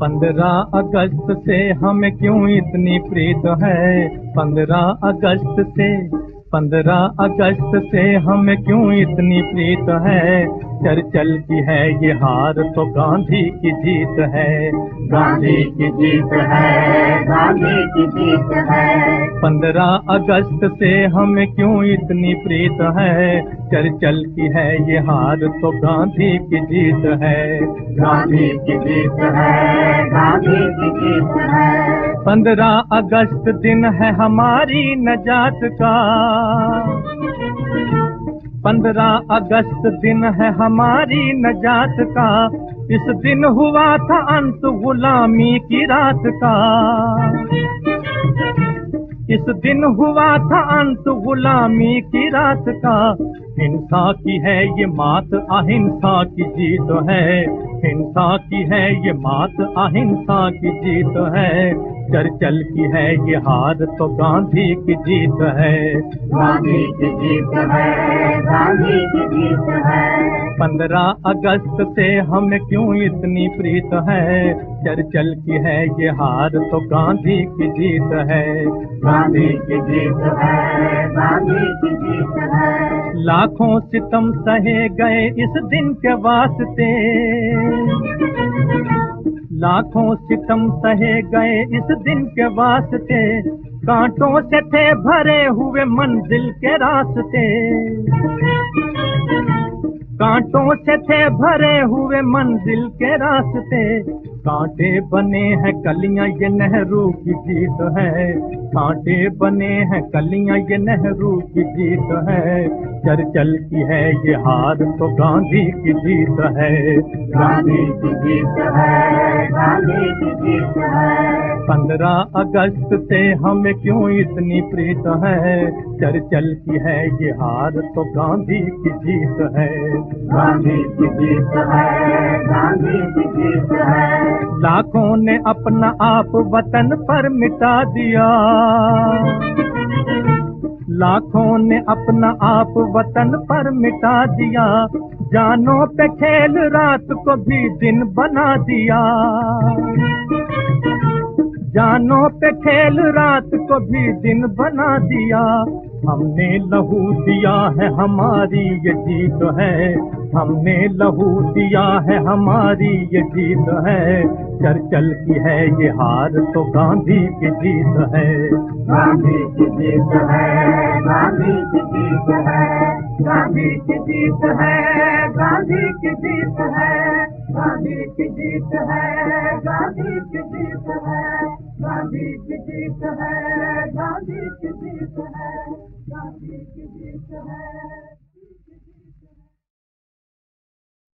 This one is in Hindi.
पंद्रह अगस्त से हमें क्यों इतनी प्रीत है? पंद्रह अगस्त से पंद्रह अगस्त से हमें क्यों इतनी प्रीत है? चर्चल की है ये हार तो गांधी की जीत है। गांधी की जीत है गांधी की जीत है। पंद्रह अगस्त से हमें क्यों इतनी प्रीत है? चर्चल की है ये हार तो गांधी की जीत है। गांधी की जीत है गांधी की जीत है पंद्रह अगस्त दिन है हमारी नजात का। पंद्रह अगस्त दिन है हमारी नजात का। इस दिन हुआ था अंत गुलामी की रात का। इस दिन हुआ था अंत गुलामी की रात का। हिंसा की है ये मात, अहिंसा की जीत है। हिंसा की है ये मात अहिंसा की जीत है। चर्चल की है ये हार तो गांधी की जीत है। गांधी की जीत है गांधी की जीत है। पंद्रह अगस्त से हमें क्यों इतनी प्रीत है? चर्चल की है ये हार तो गांधी की जीत है। गांधी की जीत है गांधी की जीत है। लाखों सितम सहे गए इस दिन के वास्ते। लाखों सितम सहे गए इस दिन के वास्ते। कांटों से थे भरे हुए मंजिल के रास्ते। कांटों से थे भरे हुए मंजिल के रास्ते। कांटे बने हैं कलियाँ, ये नेहरू की जीत है। कांटे बने हैं कलियाँ, ये नेहरू की जीत है। चर्चल की है ये हार तो गांधी की जीत है। गांधी की जीत है, गांधी की जीत है। पंद्रह अगस्त से हमें क्यों इतनी प्रीत है? चर्चल की है ये हार तो गांधी की जीत है। गांधी की जीत है, गांधी की जीत है। लाखों ने अपना आप वतन पर मिटा दिया। लाखों ने अपना आप वतन पर मिटा दिया। जानों पे खेल रात को भी दिन बना दिया। जानों पे खेल रात को भी दिन बना दिया। हमने लहू दिया है, हमारी ये जीत है। हमने लहू दिया है हमारी ये जीत है चर्चल की है ये हार तो गांधी की जीत है गांधी की जीत है गांधी की जीत है गांधी की जीत है गांधी की जीत है गांधी की जीत है गांधी की जीत है गांधी की जीत है गांधी की जीत है गांधी की जीत है